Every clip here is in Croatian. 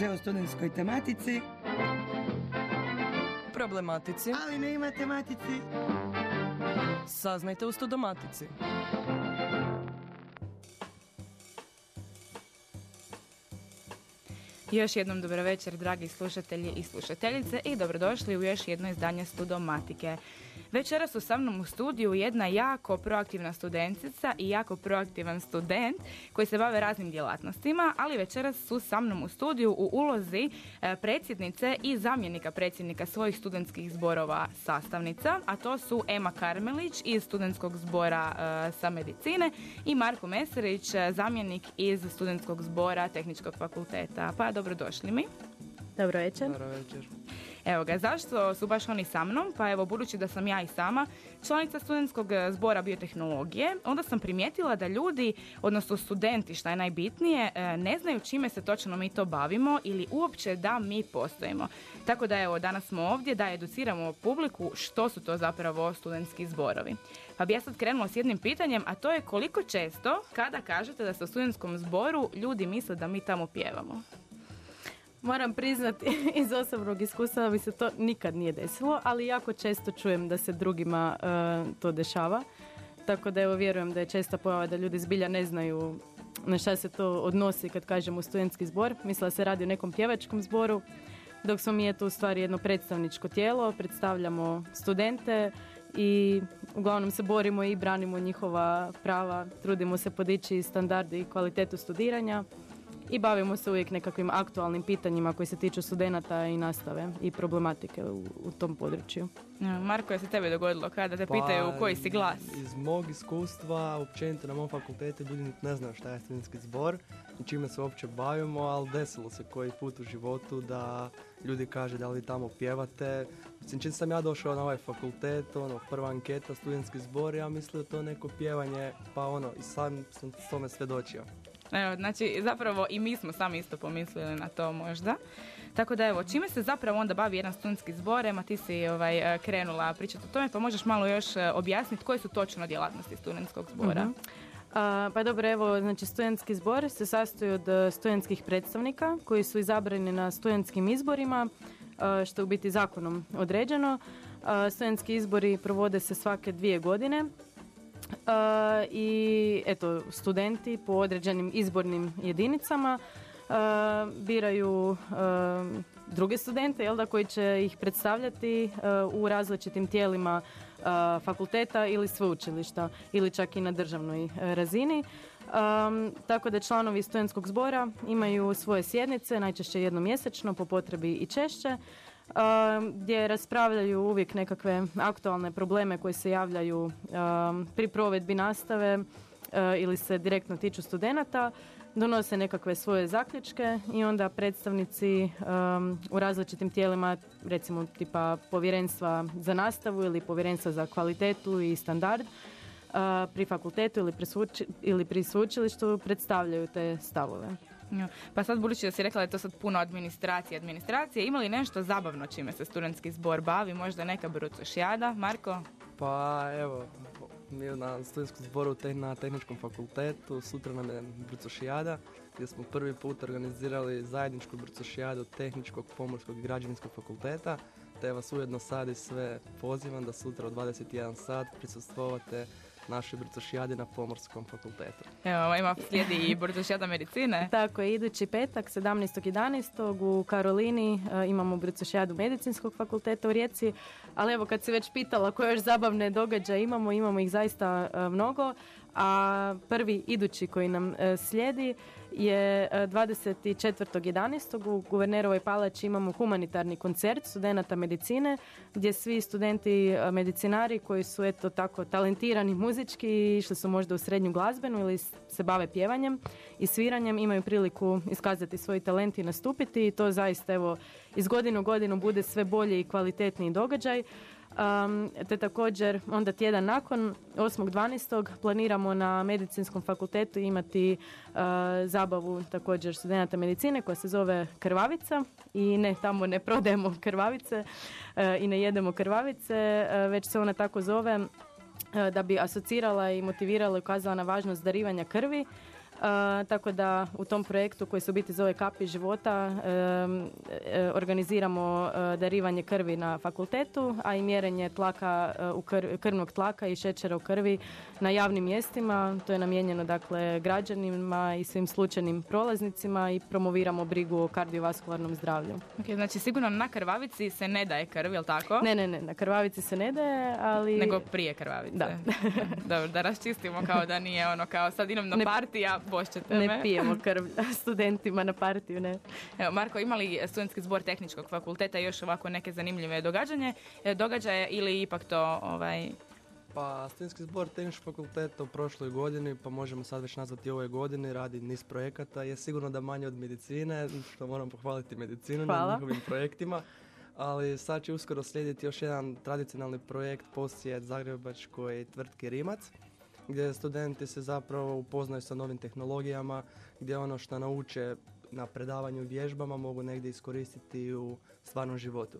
Sve o studentskoj tematici, Problematici ali ne i matematici. saznajte u Studomatici. Još jednom dobro večer, dragi slušatelji i slušateljice i dobrodošli u još jedno izdanje Studomatike. Večeras su sa mnom u studiju jedna jako proaktivna studentica i jako proaktivan student koji se bave raznim djelatnostima, ali večeras su sa mnom u studiju u ulozi e, predsjednice i zamjenika predsjednika svojih studentskih zborova sastavnica, a to su Ema Karmelić iz studentskog zbora e, sa medicine i Marko Meserić, e, zamjenik iz studentskog zbora tehničkog fakulteta. Pa dobrodošli mi. Dobro večer. Dobro večer. Evo ga, zašto su baš oni sa mnom? Pa evo, budući da sam ja i sama članica studentskog e, zbora biotehnologije, onda sam primijetila da ljudi, odnosno studenti, što je najbitnije, e, ne znaju čime se točno mi to bavimo ili uopće da mi postojimo. Tako da evo, danas smo ovdje da educiramo publiku što su to zapravo studentski zborovi. Pa bi ja sad krenula s jednim pitanjem, a to je koliko često kada kažete da ste u studentskom zboru ljudi misle da mi tamo pjevamo? Moram priznati iz osobnog iskustva mi se to nikad nije desilo, ali jako često čujem da se drugima e, to dešava. Tako da evo vjerujem da je česta pojava da ljudi zbilja ne znaju na šta se to odnosi kad kažemo studentski zbor. Mislila se radi o nekom pjevačkom zboru, dok smo mi eto u stvari jedno predstavničko tijelo, predstavljamo studente i uglavnom se borimo i branimo njihova prava, trudimo se podići standardi i kvalitetu studiranja i bavimo se uvijek nekakvim aktualnim pitanjima koji se tiču studenata i nastave i problematike u, u tom području. Marko, je se tebi dogodilo kada te pitaju Pa, koji si glas? Iz mog iskustva, općenito na mom fakultetu ljudi ne znaju šta je studentski zbor i čime se uopće bavimo, ali desilo se koji put u životu da ljudi kaže da li tamo pjevate. Mislim, čim sam ja došao na ovaj fakultet, ono, prva anketa, studentski zbor, ja mislio to neko pjevanje, pa ono, i sam sam s tome svjedočio. Evo, znači, zapravo i mi smo sami isto pomislili na to možda. Tako da evo, čime se zapravo onda bavi jedan studentski zbor? Ema, ti si ovaj, e, krenula pričati o tome, pa možeš malo još e, objasniti koje su točno djelatnosti studentskog zbora? Mhm. A, pa dobro, evo, znači studentski zbor se sastoji od e, studentskih predstavnika koji su izabrani na studentskim izborima, a, što je u biti zakonom određeno. A, studentski izbori provode se svake dvije godine i eto, studenti po određenim izbornim jedinicama biraju druge studente jel da, koji će ih predstavljati u različitim tijelima fakulteta ili sveučilišta ili čak i na državnoj razini. Um, tako da članovi studentskog zbora imaju svoje sjednice, najčešće jednom mjesečno, po potrebi i češće, gdje raspravljaju uvijek nekakve aktualne probleme koji se javljaju pri provedbi nastave ili se direktno tiču studenata, donose nekakve svoje zaključke i onda predstavnici u različitim tijelima, recimo tipa povjerenstva za nastavu ili povjerenstva za kvalitetu i standard, pri fakultetu ili pri, sveuči- ili pri sveučilištu predstavljaju te stavove. Pa sad budući da si rekla da je to sad puno administracije, administracije, ima li nešto zabavno čime se studentski zbor bavi, možda neka brucošijada, Marko? Pa evo, mi na studentskom zboru te- na tehničkom fakultetu, sutra nam je brucošijada, gdje smo prvi put organizirali zajedničku brucošijadu tehničkog, pomorskog i građevinskog fakulteta, te vas ujedno sad i sve pozivam da sutra u 21 sat prisustvovate našoj brucošijadi na pomorskom fakultetu. Evo, ima slijedi i brucošijada medicine. Tako je, idući petak, 17.11. u Karolini e, imamo brucošijadu medicinskog fakulteta u Rijeci, ali evo kad si već pitala koje još zabavne događaje imamo, imamo ih zaista e, mnogo, a prvi idući koji nam e, slijedi je e, 24.11. u Guvernerovoj palači imamo humanitarni koncert studenata medicine gdje svi studenti e, medicinari koji su eto tako talentirani muzički, išli su možda u srednju glazbenu ili se bave pjevanjem i sviranjem, imaju priliku iskazati svoj talent i nastupiti i to zaista evo iz godine u godinu bude sve bolji i kvalitetniji događaj. Um, te također onda tjedan nakon 8.12. planiramo na medicinskom fakultetu imati uh, zabavu također studenta medicine koja se zove Krvavica i ne, tamo ne prodajemo krvavice uh, i ne jedemo krvavice, uh, već se ona tako zove da bi asocirala i motivirala i ukazala na važnost darivanja krvi tako da u tom projektu koji se u biti zove Kapi života e, organiziramo darivanje krvi na fakultetu, a i mjerenje tlaka u krvnog tlaka i šećera u krvi na javnim mjestima. To je namijenjeno dakle građanima i svim slučajnim prolaznicima i promoviramo brigu o kardiovaskularnom zdravlju. Okay, znači sigurno na krvavici se ne daje krv, jel tako? Ne, ne, ne, na krvavici se ne daje, ali... Nego prije krvavice. Da. Dobro, da raščistimo kao da nije ono kao sad idem na ne, partija, bošćete me. Ne pijemo krv studentima na partiju, ne. Evo, Marko, ima li studentski zbor tehničkog fakulteta još ovako neke zanimljive događanje, e, događaje ili ipak to ovaj, pa studentski zbor tehničkog fakulteta u prošloj godini, pa možemo sad već nazvati ove godine, radi niz projekata. Je sigurno da manje od medicine, što moram pohvaliti medicinu na njihovim projektima. Ali sad će uskoro slijediti još jedan tradicionalni projekt posjet Zagrebačkoj tvrtki Rimac, gdje studenti se zapravo upoznaju sa novim tehnologijama, gdje ono što nauče na predavanju vježbama mogu negdje iskoristiti u stvarnom životu.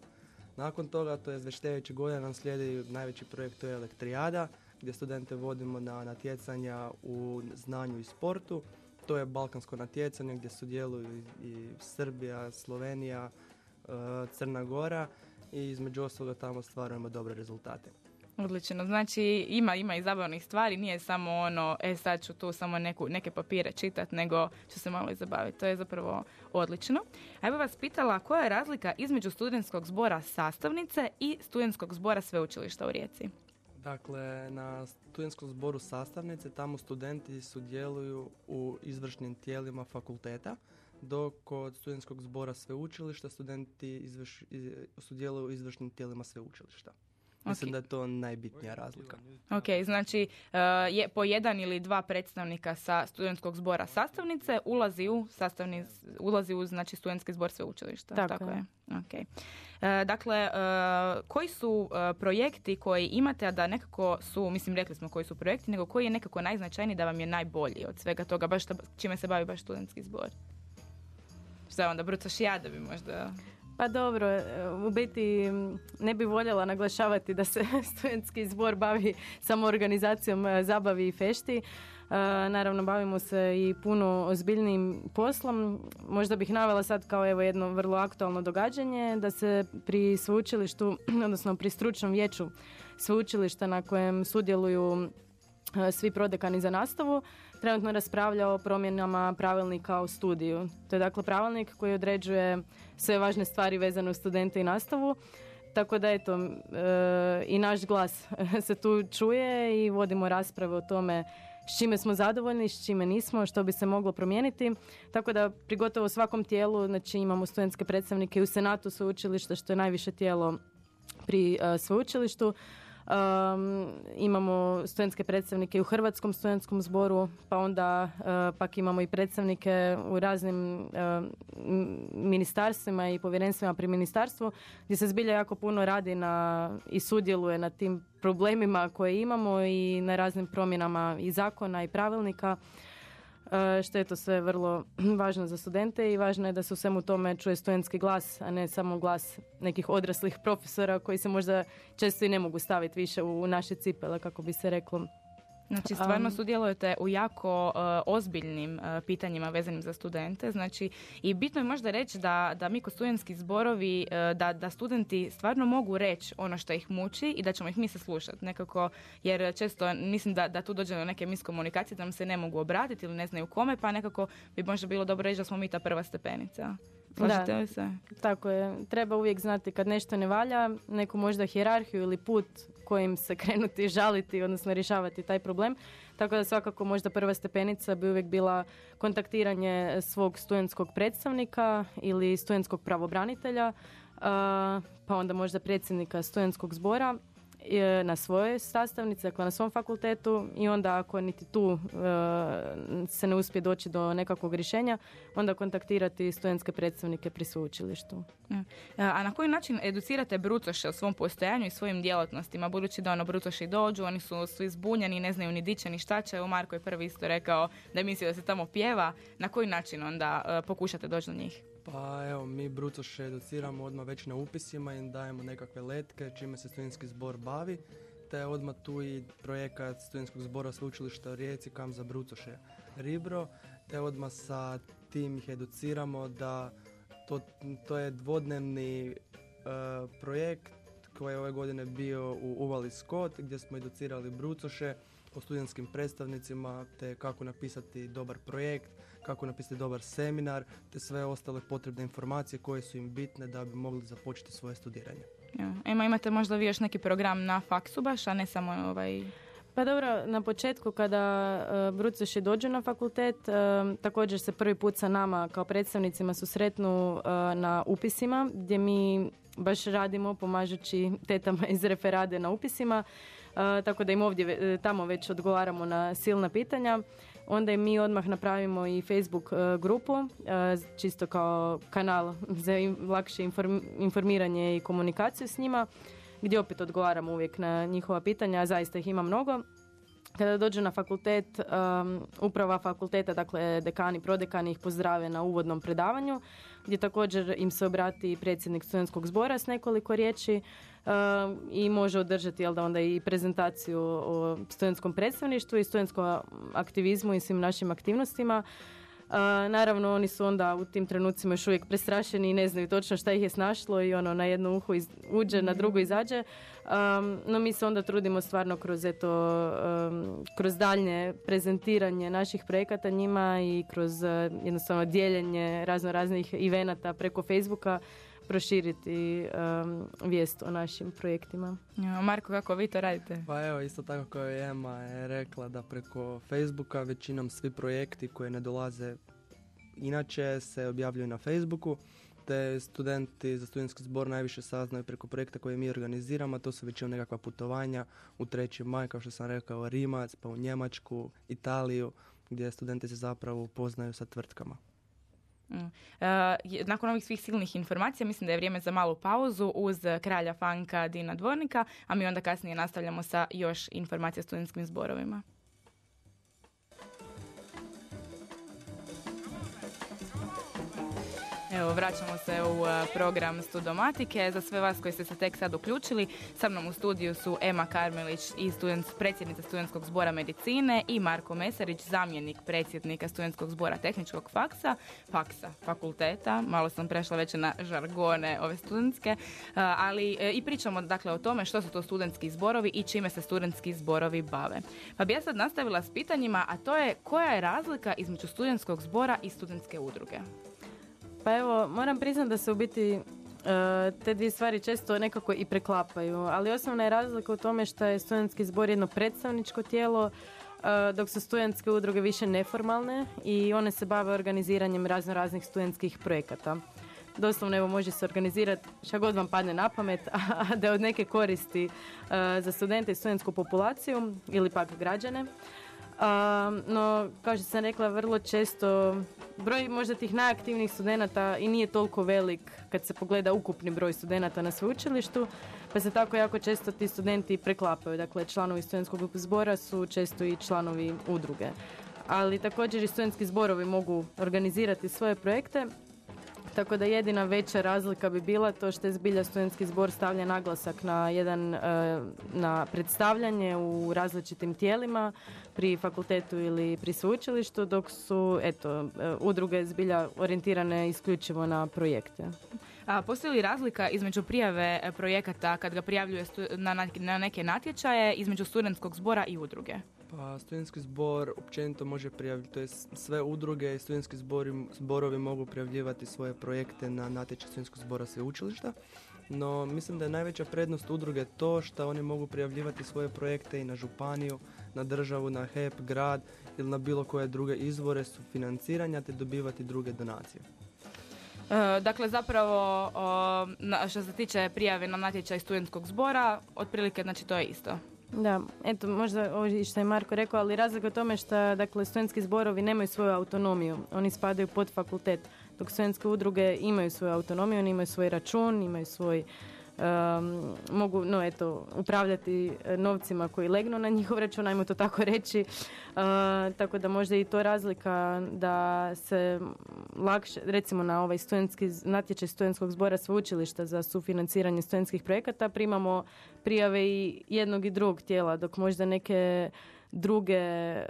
Nakon toga, to je već sljedeće godine, nam slijedi najveći projekt, to je Elektrijada, gdje studente vodimo na natjecanja u znanju i sportu. To je balkansko natjecanje gdje sudjeluju i Srbija, Slovenija, e, Crna Gora i između ostaloga tamo stvarujemo dobre rezultate. Odlično, znači ima, ima i zabavnih stvari, nije samo ono, e sad ću tu samo neku, neke papire čitat, nego ću se malo i zabaviti. To je zapravo odlično. A ja bih vas pitala koja je razlika između studentskog zbora sastavnice i studentskog zbora sveučilišta u Rijeci? Dakle, na studentskom zboru sastavnice tamo studenti sudjeluju u izvršnim tijelima fakulteta, dok kod studentskog zbora sveučilišta studenti izvrš, sudjeluju u izvršnim tijelima sveučilišta. Mislim da je to najbitnija razlika. Ok, znači uh, je po jedan ili dva predstavnika sa studentskog zbora sastavnice ulazi u sastavni, ulazi u znači studentski zbor sveučilišta. Tako, Tako je. Okay. Uh, dakle, uh, koji su projekti koji imate, a da nekako su, mislim rekli smo koji su projekti, nego koji je nekako najznačajniji da vam je najbolji od svega toga, baš čime se bavi baš studentski zbor? Šta je onda, brucašijada bi možda... Pa dobro, e, u biti ne bi voljela naglašavati da se studentski zbor bavi samo organizacijom e, zabavi i fešti. E, naravno, bavimo se i puno ozbiljnim poslom. Možda bih navela sad kao evo jedno vrlo aktualno događanje da se pri sveučilištu, odnosno pri stručnom vijeću sveučilišta na kojem sudjeluju svi prodekani za nastavu, trenutno raspravlja o promjenama pravilnika u studiju. To je dakle pravilnik koji određuje sve važne stvari vezane uz studente i nastavu. Tako da eto, e, i naš glas se tu čuje i vodimo rasprave o tome s čime smo zadovoljni, s čime nismo, što bi se moglo promijeniti. Tako da pri gotovo svakom tijelu, znači imamo studentske predstavnike u Senatu sveučilišta, što je najviše tijelo pri uh, sveučilištu. Um, imamo studentske predstavnike u Hrvatskom studentskom zboru, pa onda uh, pak imamo i predstavnike u raznim uh, ministarstvima i povjerenstvima pri ministarstvu gdje se zbilja jako puno radi na, i sudjeluje na tim problemima koje imamo i na raznim promjenama i zakona i pravilnika. E, što je to sve vrlo važno za studente i važno je da se u svemu tome čuje studentski glas, a ne samo glas nekih odraslih profesora koji se možda često i ne mogu staviti više u naše cipele, kako bi se reklo. Znači stvarno um, sudjelujete u jako uh, ozbiljnim uh, pitanjima vezanim za studente. Znači i bitno je možda reći da, da mi kod studentski zborovi, uh, da, da studenti stvarno mogu reći ono što ih muči i da ćemo ih mi se slušati nekako. Jer često mislim da, da tu dođe do neke miskomunikacije da nam se ne mogu obratiti ili ne znaju kome pa nekako bi možda bilo dobro reći da smo mi ta prva stepenica. Slažete li se? Tako je. Treba uvijek znati kad nešto ne valja, neku možda hjerarhiju ili put kojim se krenuti žaliti, odnosno rješavati taj problem. Tako da svakako možda prva stepenica bi uvijek bila kontaktiranje svog studentskog predstavnika ili studentskog pravobranitelja, pa onda možda predsjednika studentskog zbora na svojoj sastavnici, dakle na svom fakultetu i onda ako niti tu e, se ne uspije doći do nekakvog rješenja, onda kontaktirati studentske predstavnike pri sveučilištu. A na koji način educirate brucoše o svom postojanju i svojim djelatnostima, budući da ono brucoši dođu, oni su svi zbunjeni, ne znaju ni diće ni šta će, Marko je prvi isto rekao da je mislio da se tamo pjeva, na koji način onda e, pokušate doći do njih? Pa evo, mi brucoše educiramo odmah već na upisima i dajemo nekakve letke čime se studentski zbor bavi te odmah tu i projekat studentskog zbora sveučilišta u Rijeci Kam za Brucoše Ribro, te odmah sa tim ih educiramo da to, to je dvodnevni e, projekt koji je ove godine bio u Uvali Scott gdje smo educirali Brucoše o studentskim predstavnicima te kako napisati dobar projekt, kako napisati dobar seminar te sve ostale potrebne informacije koje su im bitne da bi mogli započeti svoje studiranje. Ja. Ema, imate možda vi još neki program na faksu baš, a ne samo ovaj... Pa dobro, na početku kada uh, Brucoši dođu na fakultet, e, također se prvi put sa nama kao predstavnicima susretnu uh, na upisima, gdje mi baš radimo pomažući tetama iz referade na upisima, tako da im ovdje tamo već odgovaramo na silna pitanja onda mi odmah napravimo i Facebook e, grupu, e, čisto kao kanal za lakše informiranje i komunikaciju s njima, gdje opet odgovaramo uvijek na njihova pitanja, a zaista ih ima mnogo. Kada dođu na fakultet, um, uprava fakulteta, dakle dekani, prodekani ih pozdrave na uvodnom predavanju, gdje također im se obrati predsjednik studentskog zbora s nekoliko riječi i može održati jel da onda i prezentaciju o studentskom predstavništvu i studentskom aktivizmu i svim našim aktivnostima. Uh, naravno, oni su onda u tim trenucima još uvijek prestrašeni i ne znaju točno šta ih je snašlo i ono na jedno uho iz, uđe, na drugo izađe. no mi se onda trudimo stvarno kroz eto, kroz daljnje prezentiranje naših projekata njima i kroz uh, jednostavno dijeljenje razno raznih evenata preko Facebooka proširiti um, vijest o našim projektima. Ja, Marko, kako vi to radite? Pa evo, isto tako kao je Ema je rekla da preko Facebooka većinom svi projekti koji ne dolaze inače se objavljuju na Facebooku te studenti za studentski zbor najviše saznaju preko projekta koje mi organiziramo, a to su većinom nekakva putovanja u 3. maj, kao što sam rekao, Rimac, pa u Njemačku, Italiju, gdje studenti se zapravo upoznaju sa tvrtkama. Mm. E, nakon ovih svih silnih informacija mislim da je vrijeme za malu pauzu uz kralja fanka Dina Dvornika, a mi onda kasnije nastavljamo sa još informacija o studentskim zborovima. Evo, vraćamo se u e, program Studomatike. Za sve vas koji ste se tek sad uključili, sa mnom u studiju su Ema Karmelić, i student, predsjednica Studentskog zbora medicine i Marko Mesarić, zamjenik predsjednika Studentskog zbora tehničkog faksa, faksa, fakulteta. Malo sam prešla već na žargone ove studentske, e, ali e, i pričamo dakle o tome što su to studentski zborovi i čime se studentski zborovi bave. Pa bi ja sad nastavila s pitanjima, a to je koja je razlika između studentskog zbora i studentske udruge? Pa evo, moram priznati da se u biti e, te dvije stvari često nekako i preklapaju, ali osnovna je razlika u tome što je studentski zbor jedno predstavničko tijelo, e, dok su studentske udruge više neformalne i one se bave organiziranjem razno raznih studentskih projekata. Doslovno evo može se organizirati šta god vam padne na pamet, a da je od neke koristi e, za studente i studentsku populaciju ili pak građane. No, kao što sam rekla, vrlo često broj možda tih najaktivnijih studenata i nije toliko velik kad se pogleda ukupni broj studenata na sveučilištu, pa se tako jako često ti studenti preklapaju. Dakle, članovi studentskog zbora su često i članovi udruge. Ali također i studentski zborovi mogu organizirati svoje projekte tako da jedina veća razlika bi bila to što je zbilja studentski zbor stavlja naglasak na jedan e, na predstavljanje u različitim tijelima pri fakultetu ili pri sveučilištu dok su eto e, udruge zbilja orijentirane isključivo na projekte. A postoji li razlika između prijave e, projekata kad ga prijavljuje na neke natječaje između studentskog zbora i udruge? Pa studentski zbor općenito može prijaviti, to je sve udruge i studentski zbori, zborovi mogu prijavljivati svoje projekte na natječaj studentskog zbora sveučilišta. No, mislim da je najveća prednost udruge to što oni mogu prijavljivati svoje projekte i na županiju, na državu, na HEP, grad ili na bilo koje druge izvore su financiranja te dobivati druge donacije. E, dakle, zapravo, što se tiče prijave na natječaj studentskog zbora, otprilike, znači, to je isto. Da, eto, možda ovo što je Marko rekao, ali razlika u tome što dakle, studentski zborovi nemaju svoju autonomiju. Oni spadaju pod fakultet, dok studentske udruge imaju svoju autonomiju, oni imaju svoj račun, imaju svoj um, mogu no, eto, upravljati e, novcima koji legnu na njihov račun, ajmo to tako reći. Uh, tako da možda i to razlika da se lakše, recimo na ovaj studentski natječaj studentskog zbora sveučilišta za sufinanciranje studentskih projekata primamo prijave i jednog i drugog tijela, dok možda neke druge e,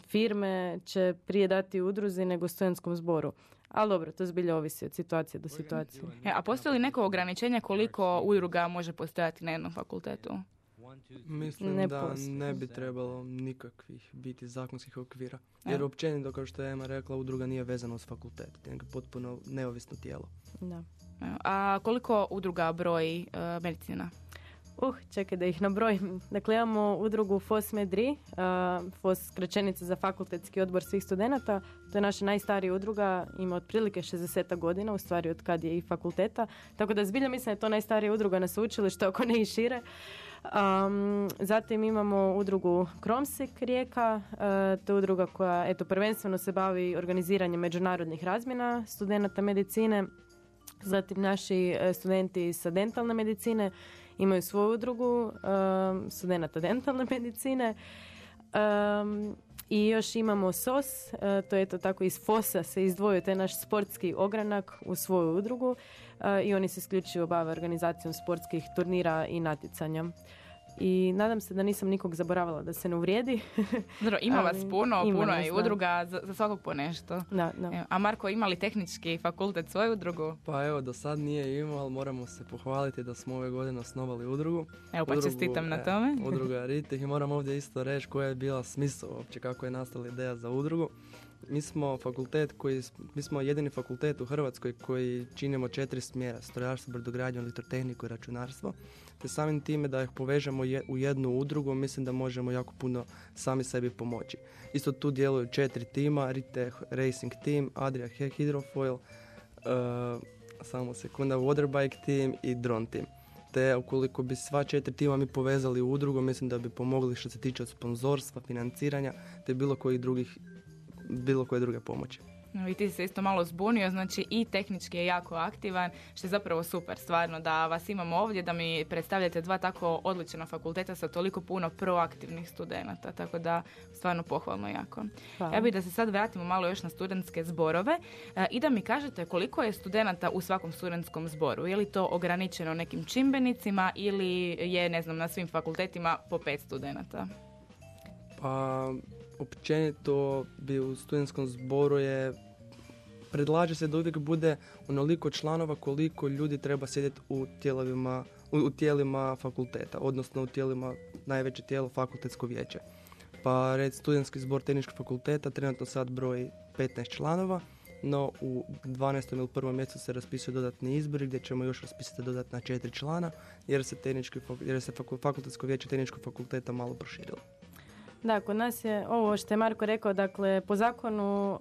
firme će prije dati udruzi nego studentskom zboru. Ali dobro, to zbilja ovisi od situacije do situacije. E, a postoji li neko ograničenje koliko udruga može postojati na jednom fakultetu? Mislim Ne da postoji. ne bi trebalo nikakvih biti zakonskih okvira. Jer općenito, kao što je Ema rekla, udruga nije vezana uz fakultet. nego je potpuno neovisno tijelo. Da. Evo, A koliko udruga broji e, medicina? Uh, čekaj da ih nabrojim. Dakle, imamo udrugu FOSMEDRI, uh, FOS skraćenica za fakultetski odbor svih studenata. To je naša najstarija udruga, ima otprilike 60 godina, u stvari od kad je i fakulteta. Tako da zbilja mislim da je to najstarija udruga na sveučilištu, ako ne i šire. Um, zatim imamo udrugu Kromsik Rijeka, uh, to je udruga koja eto, prvenstveno se bavi organiziranjem međunarodnih razmjena studenata medicine. Zatim naši e, studenti sa dentalne medicine imaju svoju udrugu um, studenata dentalne medicine. Um, I još imamo SOS, e, to je to tako iz FOSA se izdvojio taj naš sportski ogranak u svoju udrugu e, i oni se isključivo bave organizacijom sportskih turnira i natjecanja. I nadam se da nisam nikog zaboravila da se ne uvrijedi. Dobro, ima vas puno, ima puno je udruga za, za svakog po nešto. da, da. Evo, A Marko, ima li tehnički fakultet svoju udrugu? Pa evo, do sad nije imao, ali moramo se pohvaliti da smo ove godine osnovali udrugu. Evo pa Udrugu, čestitam na e, tome. Udruga Ritih i moram ovdje isto reći koja je bila smisao uopće, kako je nastala ideja za udrugu. Mi smo fakultet koji, mi smo jedini fakultet u Hrvatskoj koji činimo četiri smjera, strojarstvo, brodogradnju, elektrotehniku i računarstvo. Te samim time da ih povežemo je- u jednu udrugu, mislim da možemo jako puno sami sebi pomoći. Isto tu djeluju četiri tima, Riteh Racing Team, Adria Hydrofoil, uh, samo sekunda, Waterbike Team i Drone Team te ukoliko bi sva četiri tima mi povezali u udrugu, mislim da bi pomogli što se tiče sponzorstva, financiranja, te bilo kojih drugih bilo koje druge pomoći. I ti si se isto malo zbunio, znači i tehnički je jako aktivan, što je zapravo super, stvarno, da vas imamo ovdje, da mi predstavljate dva tako odlična fakulteta sa toliko puno proaktivnih studenata, tako da stvarno pohvalno jako. Hvala. Ja bih da se sad vratimo malo još na studentske zborove e, i da mi kažete koliko je studenata u svakom studentskom zboru. Je li to ograničeno nekim čimbenicima ili je, ne znam, na svim fakultetima po pet studenata? Pa, općenito bi u studentskom zboru je predlaže se da uvijek bude onoliko članova koliko ljudi treba sjediti u tijelima, u, u tijelima fakulteta, odnosno u tijelima najveće tijelo fakultetsko vijeće. Pa red studentski zbor tehničkog fakulteta trenutno sad broji 15 članova, no u 12. ili 1. mjesecu se raspisuju dodatni izbori gdje ćemo još raspisati dodatna četiri člana jer se, jer se faku- fakultetsko vijeće tehničkog fakulteta malo proširilo. Da, kod nas je ovo što je Marko rekao, dakle, po zakonu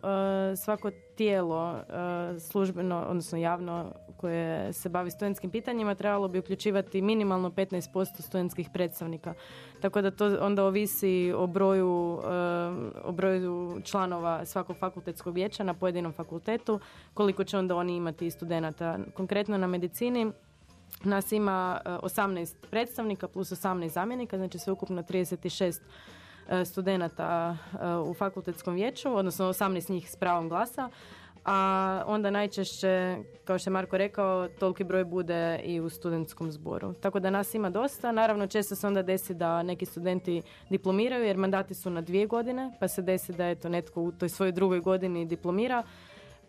e, svako tijelo e, službeno, odnosno javno, koje se bavi studentskim pitanjima, trebalo bi uključivati minimalno 15% studentskih predstavnika. Tako da to onda ovisi o broju, e, o broju članova svakog fakultetskog vijeća na pojedinom fakultetu, koliko će onda oni imati studenata. Konkretno na medicini nas ima e, 18 predstavnika plus 18 zamjenika, znači sveukupno 36 e, studenata e, u fakultetskom vijeću, odnosno 18 njih s pravom glasa, a onda najčešće, kao što je Marko rekao, toliki broj bude i u studentskom zboru. Tako da nas ima dosta. Naravno, često se onda desi da neki studenti diplomiraju, jer mandati su na dvije godine, pa se desi da eto netko u toj svojoj drugoj godini diplomira,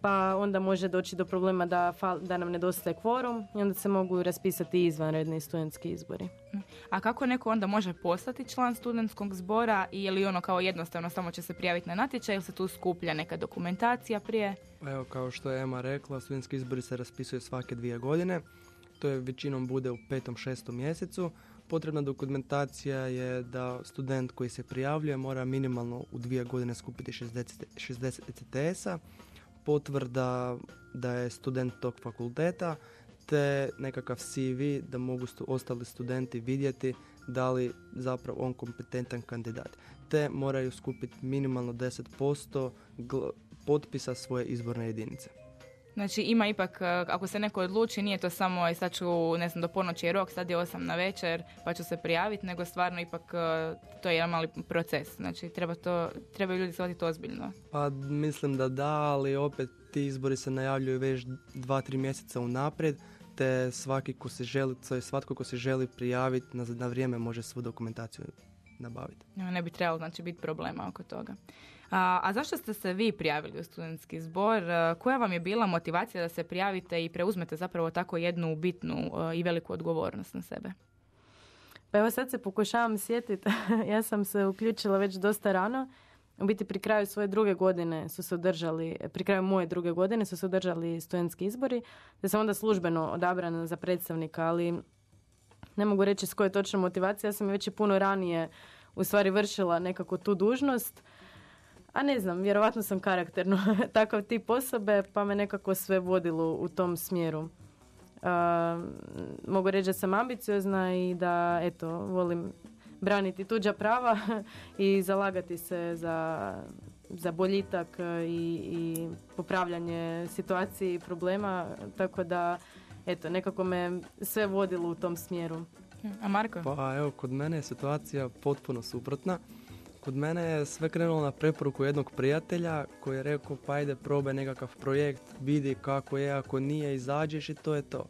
pa onda može doći do problema da, fal- da nam nedostaje kvorum i onda se mogu raspisati izvanredni studentski izbori. A kako neko onda može postati član studentskog zbora i je li ono kao jednostavno samo će se prijaviti na natječaj ili se tu skuplja neka dokumentacija prije? Pa Evo, kao što je Ema rekla, studentski izbori se raspisuju svake dvije godine. To je većinom bude u petom, šestom mjesecu. Potrebna dokumentacija je da student koji se prijavljuje mora minimalno u dvije godine skupiti 60, 60 ECTS-a, potvrda da je student tog fakulteta, te nekakav CV da mogu stu- ostali studenti vidjeti da li zapravo on kompetentan kandidat. Te moraju skupiti minimalno 10% gl- potpisa svoje izborne jedinice. Znači ima ipak, e, ako se neko odluči, nije to samo sad ću, ne znam, do ponoći je rok, sad je osam na večer, pa ću se prijaviti, nego stvarno ipak e, to je jedan mali proces. Znači treba to, trebaju ljudi shvatiti ozbiljno. Pa mislim da da, ali opet ti izbori se najavljuju već dva, tri mjeseca unaprijed, te svaki ko se želi, to svatko ko se želi prijaviti na, na vrijeme može svu dokumentaciju nabaviti. Ne bi trebalo znači biti problema oko toga. A, a zašto ste se vi prijavili u studentski zbor? Koja vam je bila motivacija da se prijavite i preuzmete zapravo tako jednu bitnu e, i veliku odgovornost na sebe? Pa evo sad se pokušavam sjetiti. ja sam se uključila već dosta rano. U biti pri kraju svoje druge godine su se održali, pri kraju moje druge godine su se održali studentski izbori, da sam onda službeno odabrana za predstavnika, ali ne mogu reći s koje točno motivacije. Ja sam već i puno ranije u stvari vršila nekako tu dužnost a ne znam, vjerovatno sam karakterno takav tip osobe, pa me nekako sve vodilo u tom smjeru. mogu reći da sam ambiciozna i da, eto, volim braniti tuđa prava i zalagati se za, za boljitak i, i popravljanje situacije i problema, tako da, eto, nekako me sve vodilo u tom smjeru. A Marko? Pa evo, kod mene je situacija potpuno suprotna. Kod mene je sve krenulo na preporuku jednog prijatelja koji je rekao pa ajde probaj nekakav projekt, vidi kako je, ako nije izađeš i to je to.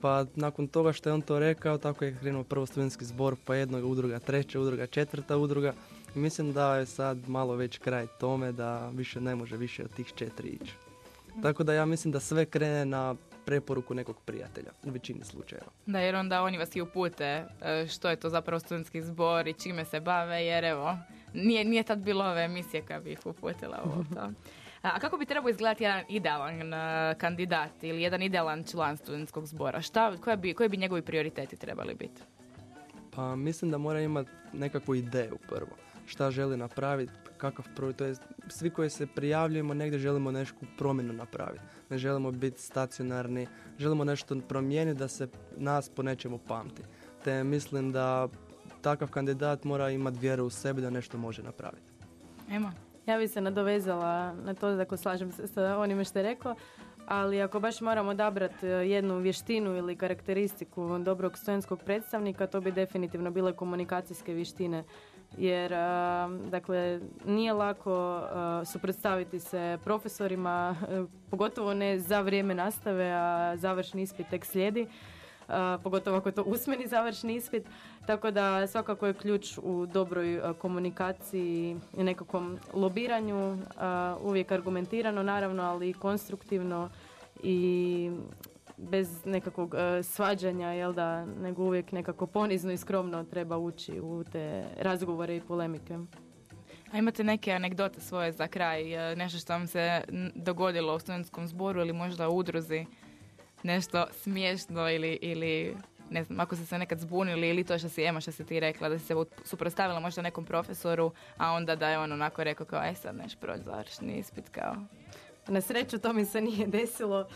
Pa nakon toga što je on to rekao, tako je krenuo prvo studentski zbor, pa jedna udruga, treća udruga, četvrta udruga. I mislim da je sad malo već kraj tome da više ne može više od tih četiri ići. Tako da ja mislim da sve krene na preporuku nekog prijatelja u većini slučajeva. Da, jer onda oni vas i upute e, što je to zapravo studentski zbor i čime se bave, jer evo, nije, nije tad bilo ove emisije koja bi ih uputila ovo to. A kako bi trebao izgledati jedan idealan uh, kandidat ili jedan idealan član studentskog zbora? Šta, koje, bi, koji bi njegovi prioriteti trebali biti? Pa mislim da mora imati nekakvu ideju prvo. Šta želi napraviti, kakav prvi, to je svi koji se prijavljujemo negdje želimo neku promjenu napraviti. Ne želimo biti stacionarni, želimo nešto promijeniti da se nas po nečemu pamti. Te mislim da takav kandidat mora imati vjeru u sebe da nešto može napraviti. Ema. Ja bih se nadovezala na to, da slažem se sa onime što je rekao, ali ako baš moramo odabrati e, jednu vještinu ili karakteristiku dobrog studentskog predstavnika, to bi definitivno bile komunikacijske vještine. Jer, e, dakle, nije lako uh, suprotstaviti se profesorima, pogotovo ne za vrijeme nastave, a završni ispit tek slijedi pogotovo ako je to usmeni završni ispit. Tako da svakako je ključ u dobroj komunikaciji i nekakvom lobiranju, uvijek argumentirano naravno, ali konstruktivno i bez nekakvog svađanja, jel da, nego uvijek nekako ponizno i skromno treba ući u te razgovore i polemike. A imate neke anegdote svoje za kraj, e, nešto što vam se dogodilo u studentskom zboru ili možda u udruzi? nešto smiješno ili, ili ne znam, ako ste se nekad zbunili ili to što si Ema što si ti rekla, da si se suprotstavila možda nekom profesoru, a onda da je on onako rekao kao, aj sad neš proći završni ispit kao. Na sreću to mi se nije desilo,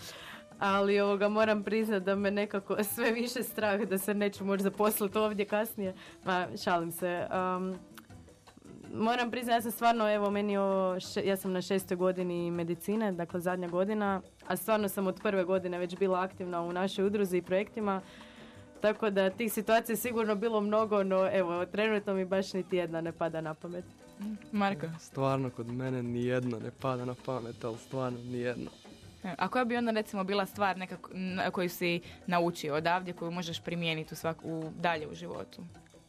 ali ovoga moram priznati da me nekako sve više strah da se neću moći zaposliti ovdje kasnije. Ma, šalim se. Um, moram priznati, ja sam stvarno, evo, meni o, ja sam na šestoj godini medicine, dakle zadnja godina, a stvarno sam od prve godine već bila aktivna u našoj udruzi i projektima, tako da tih situacija je sigurno bilo mnogo, no evo, trenutno mi baš niti jedna ne pada na pamet. Marko? Stvarno, kod mene ni jedno ne pada na pamet, ali stvarno ni jedno. E, a koja bi onda recimo bila stvar nekako, koju si naučio odavdje, koju možeš primijeniti u, svak, u dalje u životu?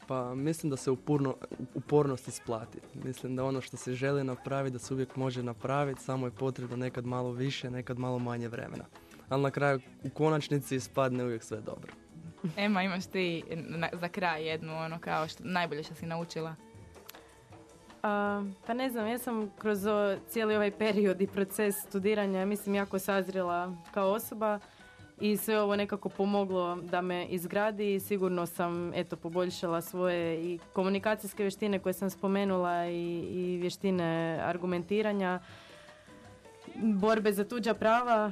Pa mislim da se upurno, upornost isplati. Mislim da ono što se želi napraviti, da se uvijek može napraviti, samo je potrebno nekad malo više, nekad malo manje vremena. Ali na kraju, u konačnici ispadne uvijek sve dobro. Ema, imaš ti za kraj jednu ono kao što, najbolje što si naučila? pa ne znam, ja sam kroz cijeli ovaj period i proces studiranja, mislim, jako sazrila kao osoba i sve ovo nekako pomoglo da me izgradi i sigurno sam eto poboljšala svoje i komunikacijske vještine koje sam spomenula i, i vještine argumentiranja borbe za tuđa prava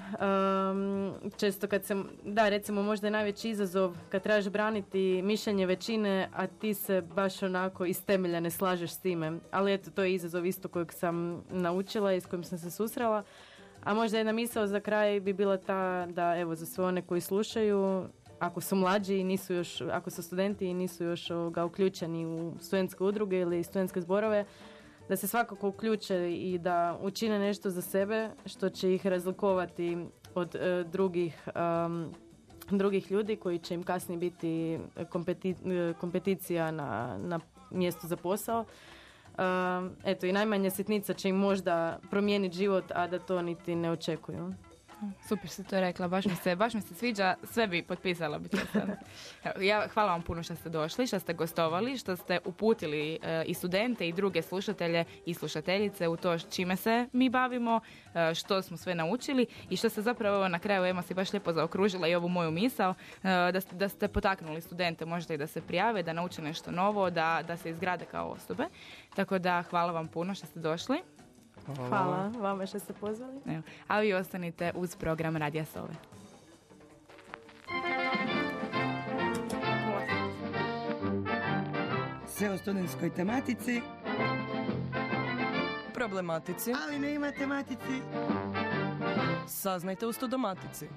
često kad se da recimo možda je najveći izazov kad trebaš braniti mišljenje većine a ti se baš onako iz temelja ne slažeš s time. Ali eto to je izazov isto kojeg sam naučila i s kojim sam se susrela. A možda jedna misao za kraj bi bila ta da evo za sve one koji slušaju, ako su mlađi i nisu još, ako su studenti i nisu još ovoga, uključeni u studentske udruge ili studentske zborove, da se svakako uključe i da učine nešto za sebe što će ih razlikovati od e, drugih um, drugih ljudi koji će im kasnije biti kompeti- e, kompeticija na, na mjestu za posao. Um, eto i najmanja sitnica će im možda promijeniti život, a da to niti ne očekuju. Super si to rekla, baš mi se, baš mi se sviđa, sve bi potpisala bi to sad. Ja, hvala vam puno što ste došli, što ste gostovali, što ste uputili e, i studente i druge slušatelje i slušateljice u to čime se mi bavimo, e, što smo sve naučili i što ste zapravo na kraju Ema si baš lijepo zaokružila i ovu moju misao, e, da, da ste potaknuli studente možda i da se prijave, da nauče nešto novo, da, da se izgrade kao osobe. Tako da hvala vam puno što ste došli. Hvala vama što ste pozvali. Evo, a vi ostanite uz program Radija Sove. Sve o studentskoj tematici, Problematici. ali ne i matematici. Saznajte u Studomatici.